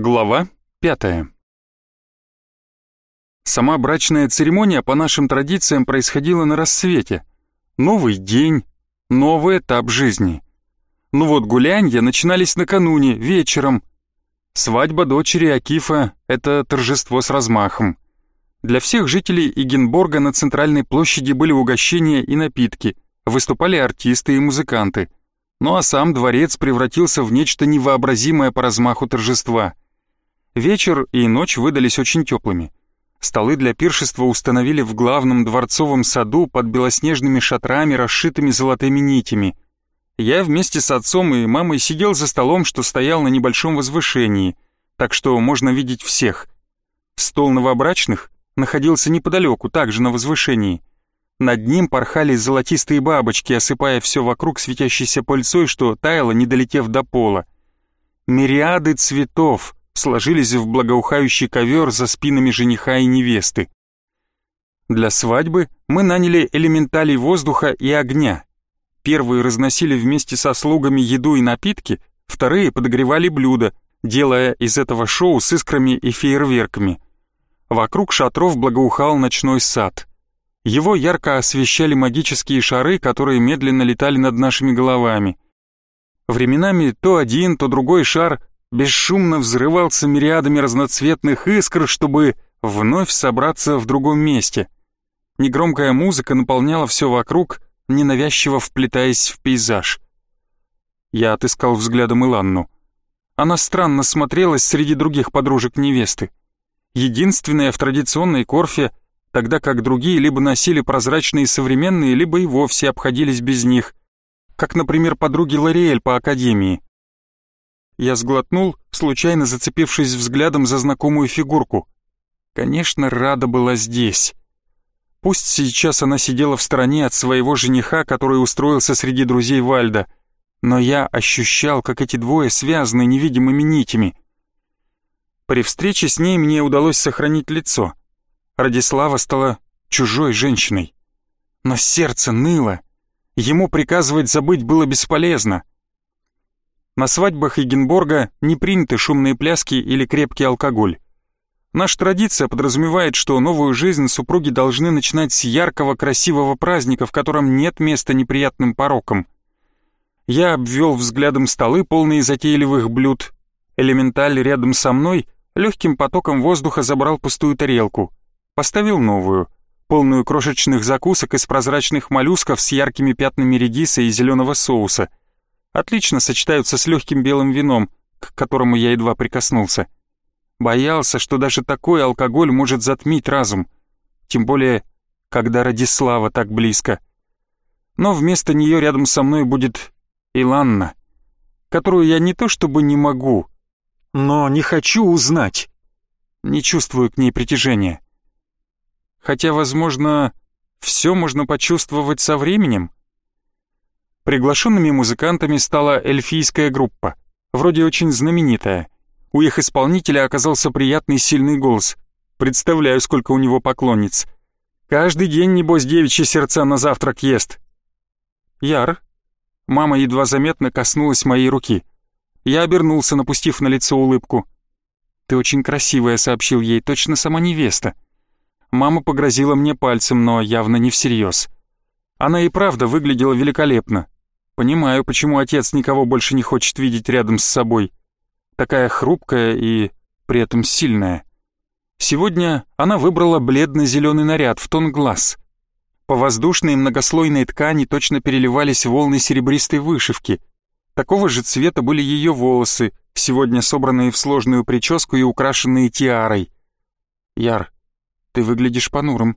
Глава пятая. Сама брачная церемония по нашим традициям происходила на рассвете. Новый день, новый этап жизни. Ну вот гулянья начинались накануне, вечером. Свадьба дочери Акифа — это торжество с размахом. Для всех жителей Игенборга на центральной площади были угощения и напитки, выступали артисты и музыканты. Ну а сам дворец превратился в нечто невообразимое по размаху торжества. Вечер и ночь выдались очень теплыми. Столы для пиршества установили в главном дворцовом саду под белоснежными шатрами, расшитыми золотыми нитями. Я вместе с отцом и мамой сидел за столом, что стоял на небольшом возвышении, так что можно видеть всех. Стол новобрачных находился неподалеку, также на возвышении. Над ним порхали золотистые бабочки, осыпая все вокруг светящейся пыльцой, что таяло, не долетев до пола. Мириады цветов — сложились в благоухающий ковер за спинами жениха и невесты. Для свадьбы мы наняли элементалей воздуха и огня. Первые разносили вместе со слугами еду и напитки, вторые подогревали блюда, делая из этого шоу с искрами и фейерверками. Вокруг шатров благоухал ночной сад. Его ярко освещали магические шары, которые медленно летали над нашими головами. Временами то один, то другой шар бесшумно взрывался мириадами разноцветных искр, чтобы вновь собраться в другом месте. Негромкая музыка наполняла все вокруг, ненавязчиво вплетаясь в пейзаж. Я отыскал взглядом Иланну. Она странно смотрелась среди других подружек невесты. Единственная в традиционной корфе, тогда как другие либо носили прозрачные современные, либо и вовсе обходились без них, как, например, подруги Лориэль по академии — я сглотнул, случайно зацепившись взглядом за знакомую фигурку. Конечно, Рада была здесь. Пусть сейчас она сидела в стороне от своего жениха, который устроился среди друзей Вальда, но я ощущал, как эти двое связаны невидимыми нитями. При встрече с ней мне удалось сохранить лицо. Радислава стала чужой женщиной. Но сердце ныло. Ему приказывать забыть было бесполезно. На свадьбах Егенборга не приняты шумные пляски или крепкий алкоголь. Наша традиция подразумевает, что новую жизнь супруги должны начинать с яркого, красивого праздника, в котором нет места неприятным порокам. Я обвел взглядом столы, полные затейливых блюд. Элементаль рядом со мной легким потоком воздуха забрал пустую тарелку. Поставил новую, полную крошечных закусок из прозрачных моллюсков с яркими пятнами редиса и зеленого соуса — отлично сочетаются с легким белым вином, к которому я едва прикоснулся. Боялся, что даже такой алкоголь может затмить разум, тем более, когда Радислава так близко. Но вместо нее рядом со мной будет Иланна, которую я не то чтобы не могу, но не хочу узнать. Не чувствую к ней притяжения. Хотя, возможно, все можно почувствовать со временем. Приглашенными музыкантами стала эльфийская группа, вроде очень знаменитая. У их исполнителя оказался приятный сильный голос. Представляю, сколько у него поклонниц. Каждый день, небось, девичьи сердца на завтрак ест. Яр. Мама едва заметно коснулась моей руки. Я обернулся, напустив на лицо улыбку. «Ты очень красивая», — сообщил ей, — «точно сама невеста». Мама погрозила мне пальцем, но явно не всерьез. Она и правда выглядела великолепно, Понимаю, почему отец никого больше не хочет видеть рядом с собой. Такая хрупкая и при этом сильная. Сегодня она выбрала бледно-зеленый наряд в тон глаз. По воздушной многослойной ткани точно переливались волны серебристой вышивки. Такого же цвета были ее волосы, сегодня собранные в сложную прическу и украшенные тиарой. «Яр, ты выглядишь понурым».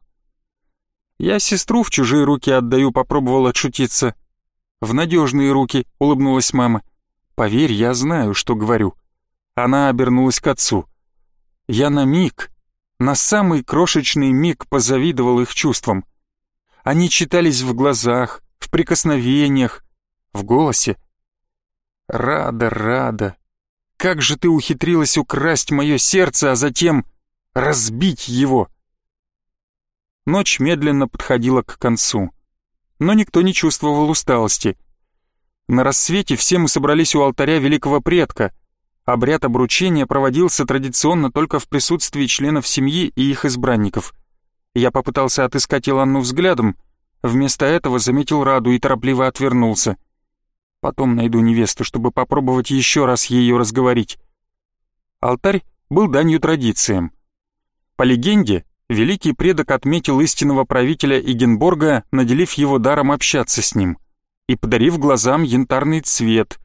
«Я сестру в чужие руки отдаю», — попробовал отшутиться. «В надежные руки», — улыбнулась мама. «Поверь, я знаю, что говорю». Она обернулась к отцу. Я на миг, на самый крошечный миг позавидовал их чувствам. Они читались в глазах, в прикосновениях, в голосе. «Рада, рада, как же ты ухитрилась украсть мое сердце, а затем разбить его?» Ночь медленно подходила к концу но никто не чувствовал усталости. На рассвете все мы собрались у алтаря великого предка. Обряд обручения проводился традиционно только в присутствии членов семьи и их избранников. Я попытался отыскать Иланну взглядом, вместо этого заметил Раду и торопливо отвернулся. Потом найду невесту, чтобы попробовать еще раз ее разговорить. Алтарь был данью традициям. По легенде, великий предок отметил истинного правителя Игенборга, наделив его даром общаться с ним и подарив глазам янтарный цвет.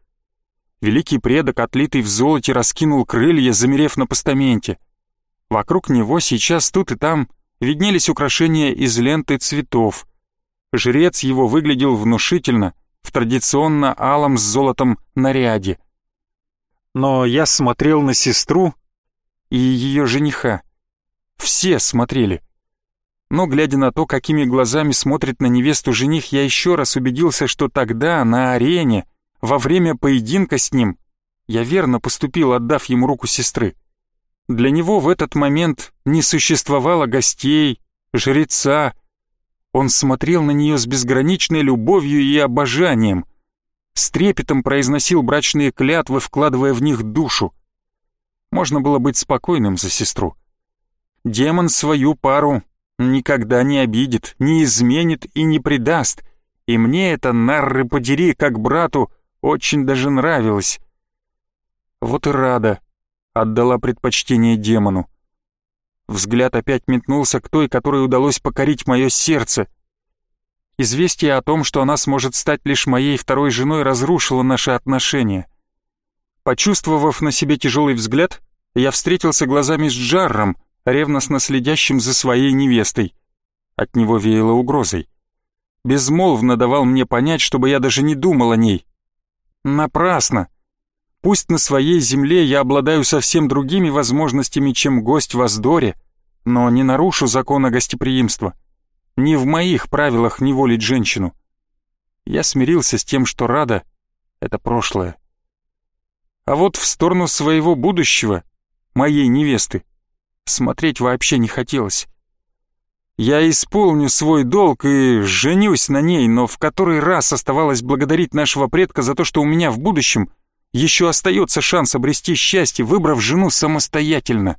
Великий предок, отлитый в золоте, раскинул крылья, замерев на постаменте. Вокруг него сейчас тут и там виднелись украшения из ленты цветов. Жрец его выглядел внушительно, в традиционно алом с золотом наряде. Но я смотрел на сестру и ее жениха. Все смотрели. Но, глядя на то, какими глазами смотрит на невесту жених, я еще раз убедился, что тогда, на арене, во время поединка с ним, я верно поступил, отдав ему руку сестры. Для него в этот момент не существовало гостей, жреца. Он смотрел на нее с безграничной любовью и обожанием, с трепетом произносил брачные клятвы, вкладывая в них душу. Можно было быть спокойным за сестру. Демон свою пару никогда не обидит, не изменит и не предаст, и мне это, нарры подери, как брату, очень даже нравилось. Вот и рада, отдала предпочтение демону. Взгляд опять метнулся к той, которой удалось покорить мое сердце. Известие о том, что она сможет стать лишь моей второй женой, разрушило наши отношения. Почувствовав на себе тяжелый взгляд, я встретился глазами с Джарром, ревностно следящим за своей невестой. От него веяло угрозой. Безмолвно давал мне понять, чтобы я даже не думал о ней. Напрасно. Пусть на своей земле я обладаю совсем другими возможностями, чем гость в Аздоре, но не нарушу закона гостеприимства. Не в моих правилах неволить женщину. Я смирился с тем, что рада — это прошлое. А вот в сторону своего будущего, моей невесты, смотреть вообще не хотелось. Я исполню свой долг и женюсь на ней, но в который раз оставалось благодарить нашего предка за то, что у меня в будущем еще остается шанс обрести счастье, выбрав жену самостоятельно.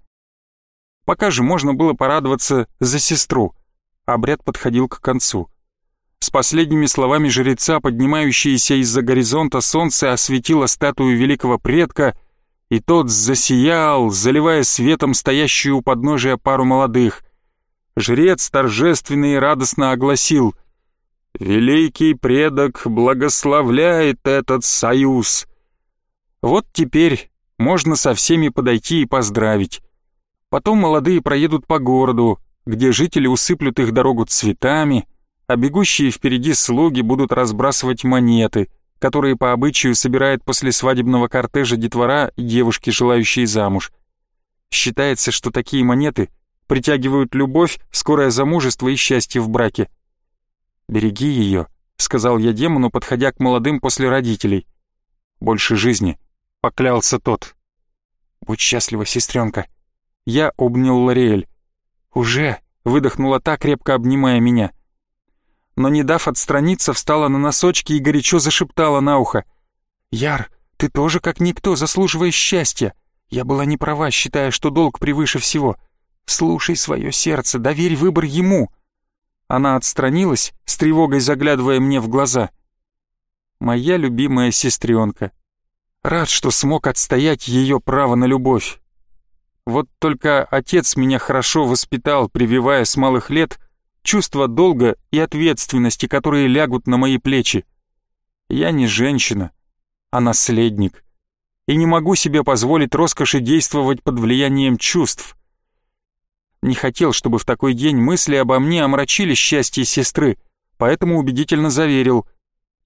Пока же можно было порадоваться за сестру. Обряд подходил к концу. С последними словами жреца, поднимающееся из-за горизонта солнце осветило статую великого предка — и тот засиял, заливая светом стоящую у подножия пару молодых. Жрец торжественно и радостно огласил «Великий предок благословляет этот союз». Вот теперь можно со всеми подойти и поздравить. Потом молодые проедут по городу, где жители усыплют их дорогу цветами, а бегущие впереди слуги будут разбрасывать монеты — которые по обычаю собирает после свадебного кортежа детвора девушки, желающие замуж. Считается, что такие монеты притягивают любовь, скорое замужество и счастье в браке. «Береги ее», — сказал я демону, подходя к молодым после родителей. «Больше жизни», — поклялся тот. «Будь счастлива, сестренка». Я обнял Лориэль. «Уже», — выдохнула та, крепко обнимая меня но, не дав отстраниться, встала на носочки и горячо зашептала на ухо. «Яр, ты тоже как никто заслуживаешь счастья. Я была не права, считая, что долг превыше всего. Слушай свое сердце, доверь выбор ему». Она отстранилась, с тревогой заглядывая мне в глаза. «Моя любимая сестренка. Рад, что смог отстоять ее право на любовь. Вот только отец меня хорошо воспитал, прививая с малых лет чувство долга и ответственности, которые лягут на мои плечи. Я не женщина, а наследник, и не могу себе позволить роскоши действовать под влиянием чувств. Не хотел, чтобы в такой день мысли обо мне омрачили счастье сестры, поэтому убедительно заверил.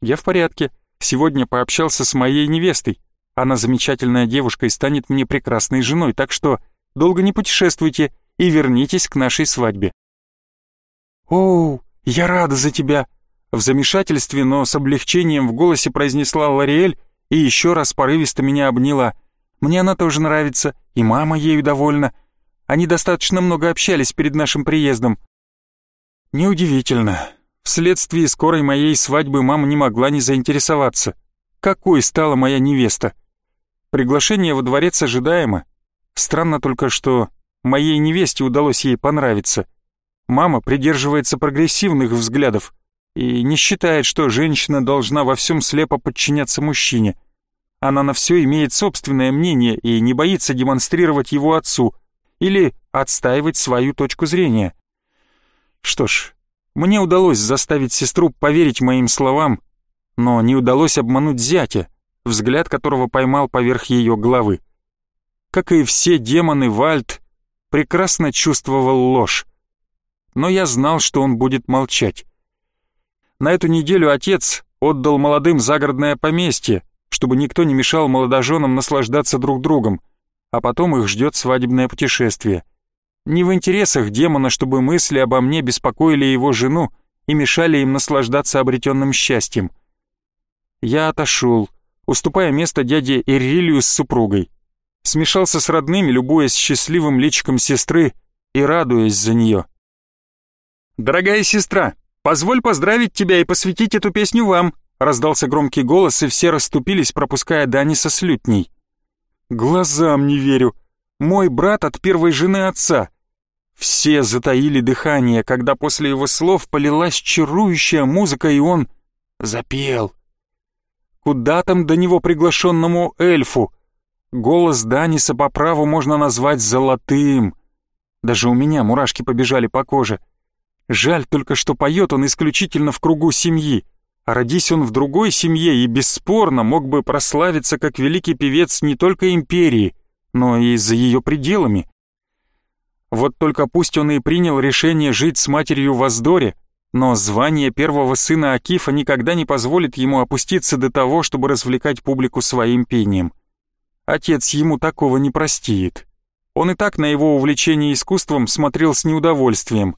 Я в порядке, сегодня пообщался с моей невестой. Она замечательная девушка и станет мне прекрасной женой, так что долго не путешествуйте и вернитесь к нашей свадьбе. «Оу, я рада за тебя!» В замешательстве, но с облегчением в голосе произнесла Лориэль и еще раз порывисто меня обняла. «Мне она тоже нравится, и мама ею довольна. Они достаточно много общались перед нашим приездом». Неудивительно. Вследствие скорой моей свадьбы мама не могла не заинтересоваться. Какой стала моя невеста? Приглашение во дворец ожидаемо. Странно только, что моей невесте удалось ей понравиться. Мама придерживается прогрессивных взглядов и не считает, что женщина должна во всем слепо подчиняться мужчине. Она на все имеет собственное мнение и не боится демонстрировать его отцу или отстаивать свою точку зрения. Что ж, мне удалось заставить сестру поверить моим словам, но не удалось обмануть зятя, взгляд которого поймал поверх ее головы. Как и все демоны, Вальд прекрасно чувствовал ложь. Но я знал, что он будет молчать. На эту неделю отец отдал молодым загородное поместье, чтобы никто не мешал молодоженам наслаждаться друг другом, а потом их ждет свадебное путешествие. Не в интересах демона, чтобы мысли обо мне беспокоили его жену и мешали им наслаждаться обретенным счастьем. Я отошел, уступая место дяде Ирилию с супругой. Смешался с родными, любуясь счастливым личиком сестры и радуясь за нее. «Дорогая сестра, позволь поздравить тебя и посвятить эту песню вам», раздался громкий голос, и все расступились, пропуская Даниса с лютней. «Глазам не верю. Мой брат от первой жены отца. Все затаили дыхание, когда после его слов полилась чарующая музыка, и он запел. Куда там до него приглашенному эльфу? Голос Даниса по праву можно назвать золотым. Даже у меня мурашки побежали по коже. Жаль только, что поет он исключительно в кругу семьи. А родись он в другой семье и бесспорно мог бы прославиться как великий певец не только империи, но и за ее пределами. Вот только пусть он и принял решение жить с матерью в Аздоре, но звание первого сына Акифа никогда не позволит ему опуститься до того, чтобы развлекать публику своим пением. Отец ему такого не простит. Он и так на его увлечение искусством смотрел с неудовольствием.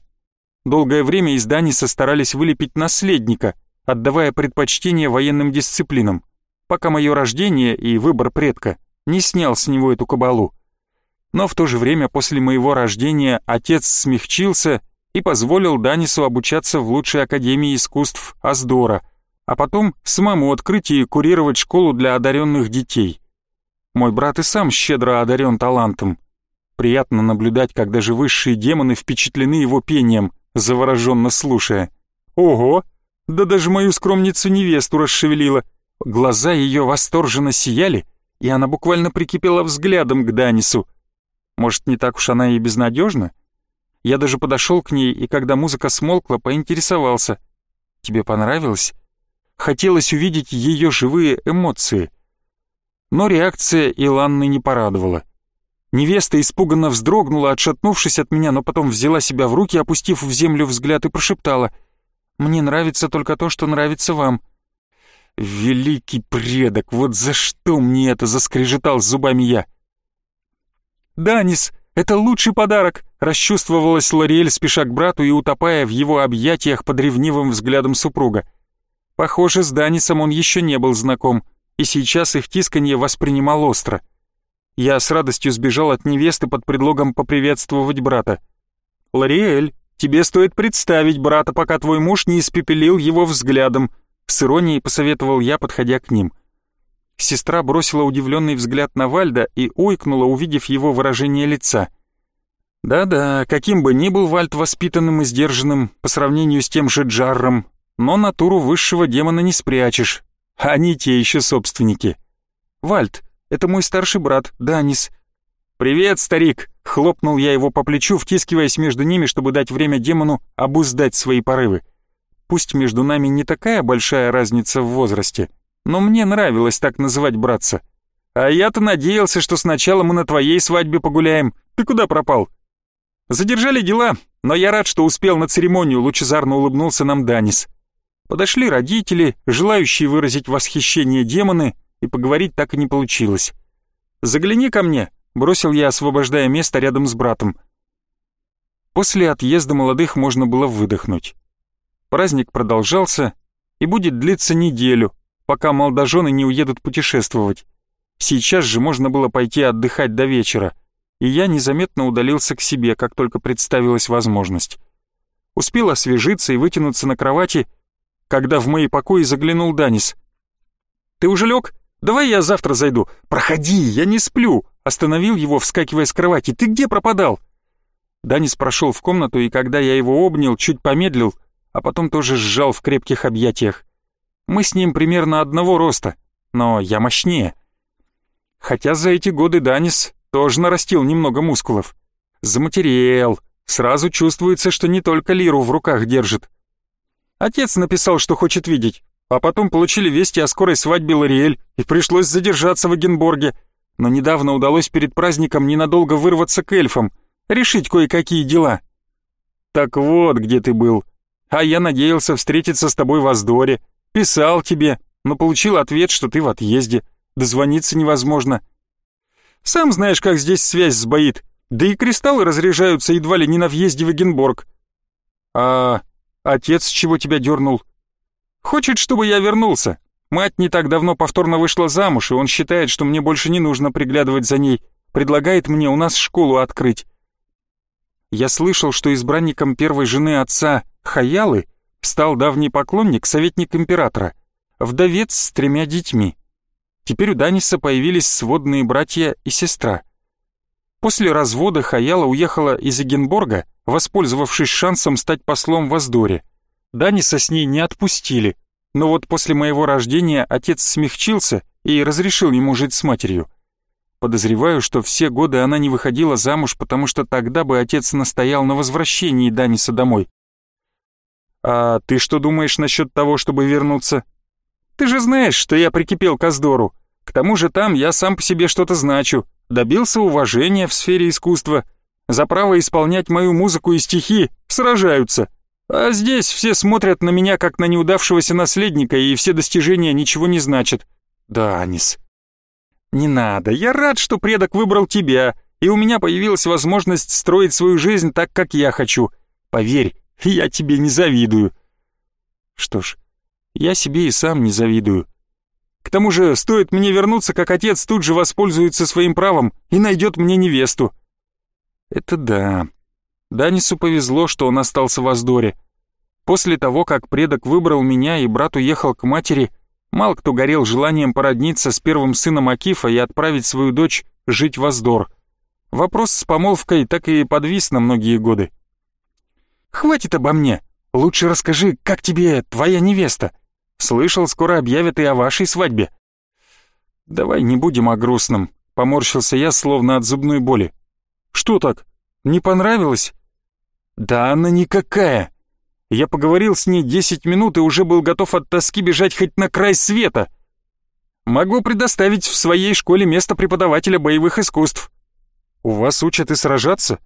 Долгое время из Даниса старались вылепить наследника, отдавая предпочтение военным дисциплинам, пока мое рождение и выбор предка не снял с него эту кабалу. Но в то же время после моего рождения отец смягчился и позволил Данису обучаться в лучшей академии искусств Аздора, а потом самому открыть и курировать школу для одаренных детей. Мой брат и сам щедро одарен талантом. Приятно наблюдать, как даже высшие демоны впечатлены его пением, завороженно слушая. Ого! Да даже мою скромницу невесту расшевелила. Глаза ее восторженно сияли, и она буквально прикипела взглядом к Данису. Может, не так уж она и безнадежна? Я даже подошел к ней, и когда музыка смолкла, поинтересовался. «Тебе понравилось?» Хотелось увидеть ее живые эмоции. Но реакция Иланны не порадовала. Невеста испуганно вздрогнула, отшатнувшись от меня, но потом взяла себя в руки, опустив в землю взгляд и прошептала. «Мне нравится только то, что нравится вам». «Великий предок, вот за что мне это?» — заскрежетал зубами я. «Данис, это лучший подарок!» — расчувствовалась Лориэль, спеша к брату и утопая в его объятиях под ревнивым взглядом супруга. Похоже, с Данисом он еще не был знаком, и сейчас их тисканье воспринимал остро. Я с радостью сбежал от невесты под предлогом поприветствовать брата. «Лориэль, тебе стоит представить брата, пока твой муж не испепелил его взглядом», — с иронией посоветовал я, подходя к ним. Сестра бросила удивленный взгляд на Вальда и ойкнула, увидев его выражение лица. Да-да, каким бы ни был Вальд воспитанным и сдержанным по сравнению с тем же Джарром, но натуру высшего демона не спрячешь. Они те еще собственники. Вальд, это мой старший брат, Данис. «Привет, старик!» — хлопнул я его по плечу, втискиваясь между ними, чтобы дать время демону обуздать свои порывы. Пусть между нами не такая большая разница в возрасте, но мне нравилось так называть братца. А я-то надеялся, что сначала мы на твоей свадьбе погуляем. Ты куда пропал? Задержали дела, но я рад, что успел на церемонию, лучезарно улыбнулся нам Данис. Подошли родители, желающие выразить восхищение демоны, и поговорить так и не получилось. «Загляни ко мне», — бросил я, освобождая место рядом с братом. После отъезда молодых можно было выдохнуть. Праздник продолжался и будет длиться неделю, пока молодожены не уедут путешествовать. Сейчас же можно было пойти отдыхать до вечера, и я незаметно удалился к себе, как только представилась возможность. Успел освежиться и вытянуться на кровати, когда в мои покои заглянул Данис. «Ты уже лег? Давай я завтра зайду. Проходи, я не сплю. Остановил его, вскакивая с кровати. Ты где пропадал? Данис прошел в комнату, и когда я его обнял, чуть помедлил, а потом тоже сжал в крепких объятиях. Мы с ним примерно одного роста, но я мощнее. Хотя за эти годы Данис тоже нарастил немного мускулов. Заматерел, сразу чувствуется, что не только лиру в руках держит. Отец написал, что хочет видеть, а потом получили вести о скорой свадьбе Лориэль, и пришлось задержаться в Эгенборге. Но недавно удалось перед праздником ненадолго вырваться к эльфам, решить кое-какие дела. Так вот, где ты был. А я надеялся встретиться с тобой в Аздоре. Писал тебе, но получил ответ, что ты в отъезде. Дозвониться невозможно. Сам знаешь, как здесь связь сбоит. Да и кристаллы разряжаются едва ли не на въезде в Эгенборг. А отец чего тебя дернул? Хочет, чтобы я вернулся. Мать не так давно повторно вышла замуж, и он считает, что мне больше не нужно приглядывать за ней. Предлагает мне у нас школу открыть. Я слышал, что избранником первой жены отца, Хаялы, стал давний поклонник, советник императора, вдовец с тремя детьми. Теперь у Даниса появились сводные братья и сестра. После развода Хаяла уехала из Эгенборга, воспользовавшись шансом стать послом в Аздоре. Даниса с ней не отпустили, но вот после моего рождения отец смягчился и разрешил ему жить с матерью. Подозреваю, что все годы она не выходила замуж, потому что тогда бы отец настоял на возвращении Даниса домой. «А ты что думаешь насчет того, чтобы вернуться?» Ты же знаешь, что я прикипел к Аздору. К тому же там я сам по себе что-то значу. Добился уважения в сфере искусства. За право исполнять мою музыку и стихи сражаются. А здесь все смотрят на меня как на неудавшегося наследника, и все достижения ничего не значат. Да, Анис. Не надо, я рад, что предок выбрал тебя, и у меня появилась возможность строить свою жизнь так, как я хочу. Поверь, я тебе не завидую. Что ж, я себе и сам не завидую. К тому же, стоит мне вернуться, как отец тут же воспользуется своим правом и найдет мне невесту. Это да. Данису повезло, что он остался в Аздоре. После того, как предок выбрал меня и брат уехал к матери, мало кто горел желанием породниться с первым сыном Акифа и отправить свою дочь жить в Аздор. Вопрос с помолвкой так и подвис на многие годы. «Хватит обо мне. Лучше расскажи, как тебе твоя невеста?» Слышал, скоро объявят и о вашей свадьбе». «Давай не будем о грустном», — поморщился я, словно от зубной боли. «Что так? Не понравилось?» «Да она никакая. Я поговорил с ней десять минут и уже был готов от тоски бежать хоть на край света. Могу предоставить в своей школе место преподавателя боевых искусств». «У вас учат и сражаться?»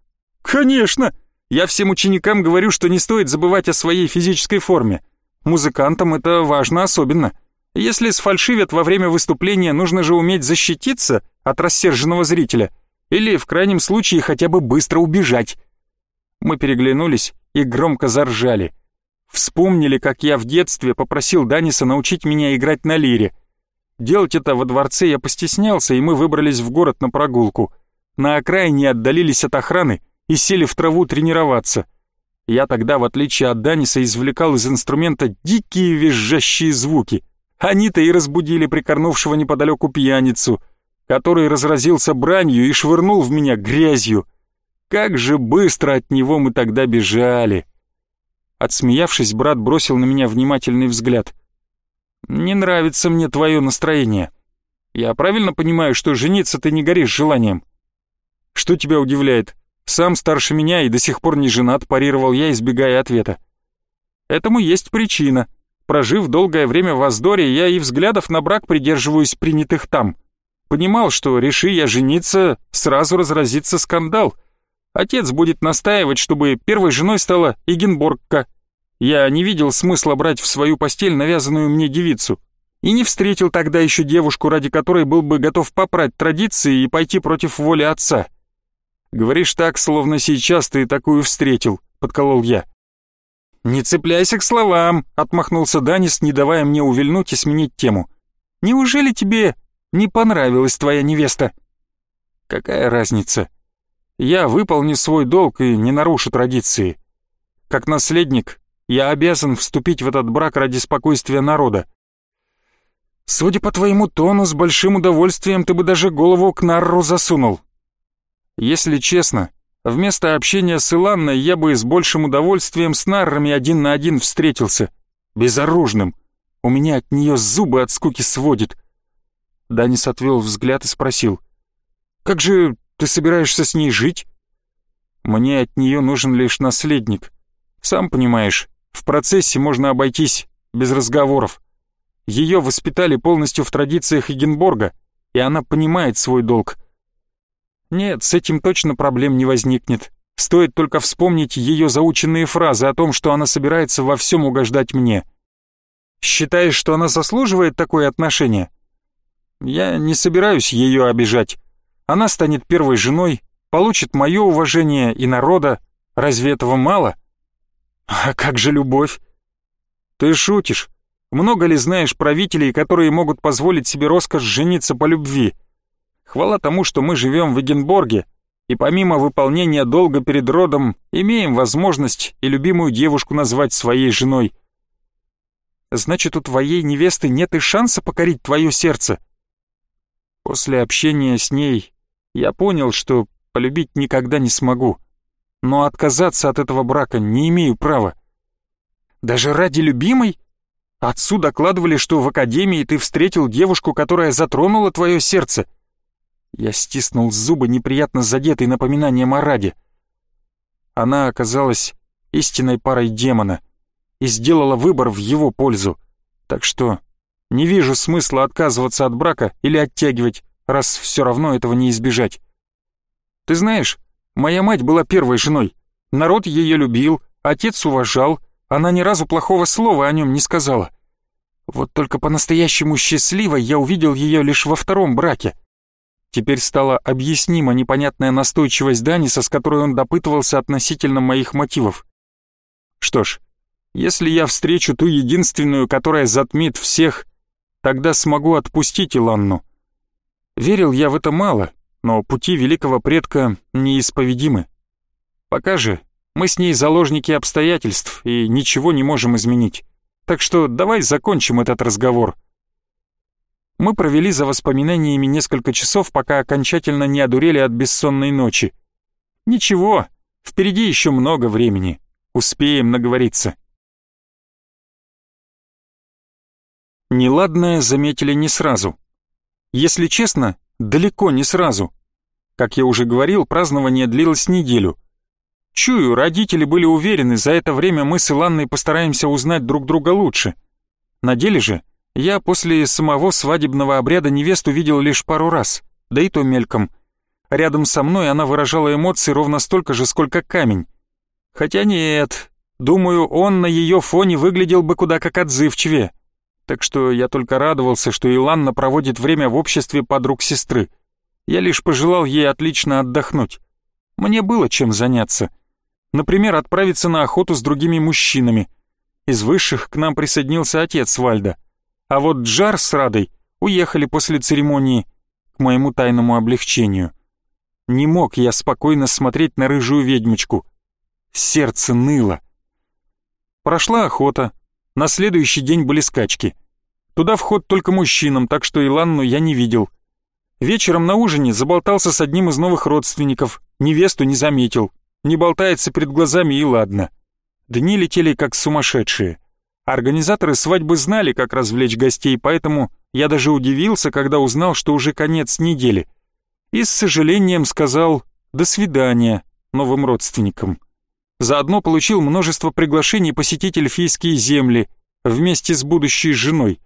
«Конечно! Я всем ученикам говорю, что не стоит забывать о своей физической форме. Музыкантам это важно особенно. Если сфальшивят во время выступления, нужно же уметь защититься от рассерженного зрителя. Или, в крайнем случае, хотя бы быстро убежать. Мы переглянулись и громко заржали. Вспомнили, как я в детстве попросил Даниса научить меня играть на лире. Делать это во дворце я постеснялся, и мы выбрались в город на прогулку. На окраине отдалились от охраны и сели в траву тренироваться — я тогда, в отличие от Даниса, извлекал из инструмента дикие визжащие звуки. Они-то и разбудили прикорнувшего неподалеку пьяницу, который разразился бранью и швырнул в меня грязью. Как же быстро от него мы тогда бежали! Отсмеявшись, брат бросил на меня внимательный взгляд. «Не нравится мне твое настроение. Я правильно понимаю, что жениться ты не горишь желанием?» «Что тебя удивляет?» Сам старше меня и до сих пор не женат, парировал я, избегая ответа. Этому есть причина. Прожив долгое время в Аздоре, я и взглядов на брак придерживаюсь принятых там. Понимал, что реши я жениться, сразу разразится скандал. Отец будет настаивать, чтобы первой женой стала Игенборгка. Я не видел смысла брать в свою постель навязанную мне девицу. И не встретил тогда еще девушку, ради которой был бы готов попрать традиции и пойти против воли отца. Говоришь так, словно сейчас ты такую встретил», — подколол я. «Не цепляйся к словам», — отмахнулся Данис, не давая мне увильнуть и сменить тему. «Неужели тебе не понравилась твоя невеста?» «Какая разница? Я выполню свой долг и не нарушу традиции. Как наследник, я обязан вступить в этот брак ради спокойствия народа. Судя по твоему тону, с большим удовольствием ты бы даже голову к Нарру засунул. Если честно, вместо общения с Иланной я бы с большим удовольствием с Наррами один на один встретился. Безоружным. У меня от нее зубы от скуки сводит. Данис отвел взгляд и спросил. «Как же ты собираешься с ней жить?» «Мне от нее нужен лишь наследник. Сам понимаешь, в процессе можно обойтись без разговоров. Ее воспитали полностью в традициях Эгенборга, и она понимает свой долг. Нет, с этим точно проблем не возникнет. Стоит только вспомнить ее заученные фразы о том, что она собирается во всем угождать мне. Считаешь, что она заслуживает такое отношение? Я не собираюсь ее обижать. Она станет первой женой, получит мое уважение и народа. Разве этого мало? А как же любовь? Ты шутишь. Много ли знаешь правителей, которые могут позволить себе роскошь жениться по любви? Хвала тому, что мы живем в Эгенборге, и помимо выполнения долга перед родом, имеем возможность и любимую девушку назвать своей женой. Значит, у твоей невесты нет и шанса покорить твое сердце. После общения с ней я понял, что полюбить никогда не смогу, но отказаться от этого брака не имею права. Даже ради любимой? Отцу докладывали, что в академии ты встретил девушку, которая затронула твое сердце. Я стиснул зубы, неприятно задетый напоминанием о Раде. Она оказалась истинной парой демона и сделала выбор в его пользу. Так что не вижу смысла отказываться от брака или оттягивать, раз все равно этого не избежать. Ты знаешь, моя мать была первой женой. Народ ее любил, отец уважал, она ни разу плохого слова о нем не сказала. Вот только по-настоящему счастливой я увидел ее лишь во втором браке. Теперь стала объяснима непонятная настойчивость Даниса, с которой он допытывался относительно моих мотивов. Что ж, если я встречу ту единственную, которая затмит всех, тогда смогу отпустить Иланну. Верил я в это мало, но пути великого предка неисповедимы. Пока же мы с ней заложники обстоятельств и ничего не можем изменить. Так что давай закончим этот разговор. Мы провели за воспоминаниями несколько часов, пока окончательно не одурели от бессонной ночи. Ничего, впереди еще много времени. Успеем наговориться. Неладное заметили не сразу. Если честно, далеко не сразу. Как я уже говорил, празднование длилось неделю — Чую, родители были уверены, за это время мы с Иланной постараемся узнать друг друга лучше. На деле же, я после самого свадебного обряда невесту видел лишь пару раз, да и то мельком. Рядом со мной она выражала эмоции ровно столько же, сколько камень. Хотя нет, думаю, он на ее фоне выглядел бы куда как отзывчивее. Так что я только радовался, что Иланна проводит время в обществе подруг сестры. Я лишь пожелал ей отлично отдохнуть. Мне было чем заняться. Например, отправиться на охоту с другими мужчинами. Из высших к нам присоединился отец Вальда. А вот Джар с Радой уехали после церемонии к моему тайному облегчению. Не мог я спокойно смотреть на рыжую ведьмочку. Сердце ныло. Прошла охота. На следующий день были скачки. Туда вход только мужчинам, так что Иланну я не видел. Вечером на ужине заболтался с одним из новых родственников, невесту не заметил, не болтается перед глазами и ладно. Дни летели как сумасшедшие. Организаторы свадьбы знали, как развлечь гостей, поэтому я даже удивился, когда узнал, что уже конец недели. И с сожалением сказал «до свидания» новым родственникам. Заодно получил множество приглашений посетить эльфийские земли вместе с будущей женой.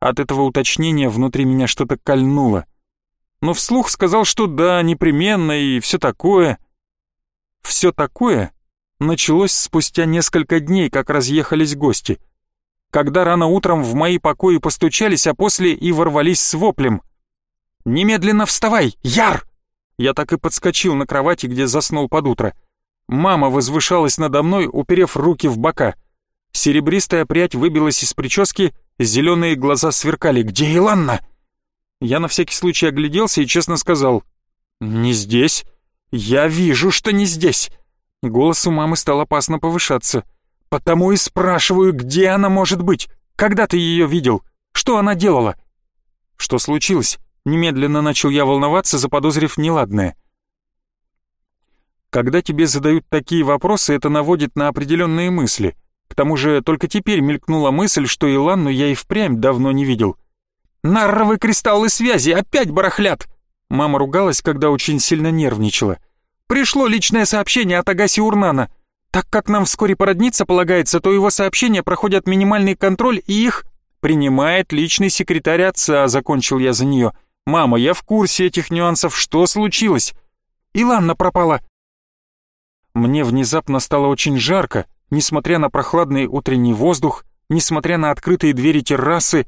От этого уточнения внутри меня что-то кольнуло. Но вслух сказал, что да, непременно и все такое. Все такое началось спустя несколько дней, как разъехались гости. Когда рано утром в мои покои постучались, а после и ворвались с воплем. «Немедленно вставай, Яр!» Я так и подскочил на кровати, где заснул под утро. Мама возвышалась надо мной, уперев руки в бока. Серебристая прядь выбилась из прически, зеленые глаза сверкали. «Где Иланна?» Я на всякий случай огляделся и честно сказал. «Не здесь». «Я вижу, что не здесь!» Голос у мамы стал опасно повышаться. «Потому и спрашиваю, где она может быть? Когда ты ее видел? Что она делала? Что случилось? Немедленно начал я волноваться, заподозрив неладное. Когда тебе задают такие вопросы, это наводит на определенные мысли. К тому же только теперь мелькнула мысль, что Иланну я и впрямь давно не видел. «Нарровые кристаллы связи опять барахлят!» Мама ругалась, когда очень сильно нервничала. «Пришло личное сообщение от Агаси Урнана. Так как нам вскоре породниться полагается, то его сообщения проходят минимальный контроль и их принимает личный секретарь отца», — закончил я за нее. «Мама, я в курсе этих нюансов. Что случилось?» «Иланна пропала». Мне внезапно стало очень жарко, несмотря на прохладный утренний воздух, несмотря на открытые двери террасы.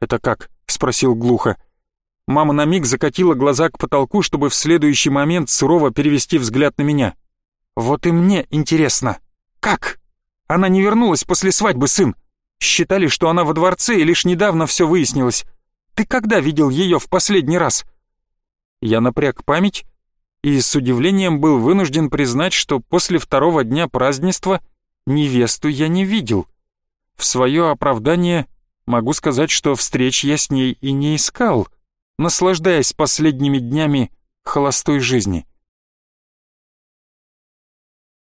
«Это как?» — спросил глухо. Мама на миг закатила глаза к потолку, чтобы в следующий момент сурово перевести взгляд на меня. «Вот и мне интересно. Как? Она не вернулась после свадьбы, сын. Считали, что она во дворце, и лишь недавно все выяснилось. Ты когда видел ее в последний раз?» Я напряг память и с удивлением был вынужден признать, что после второго дня празднества невесту я не видел. В свое оправдание могу сказать, что встреч я с ней и не искал, наслаждаясь последними днями холостой жизни.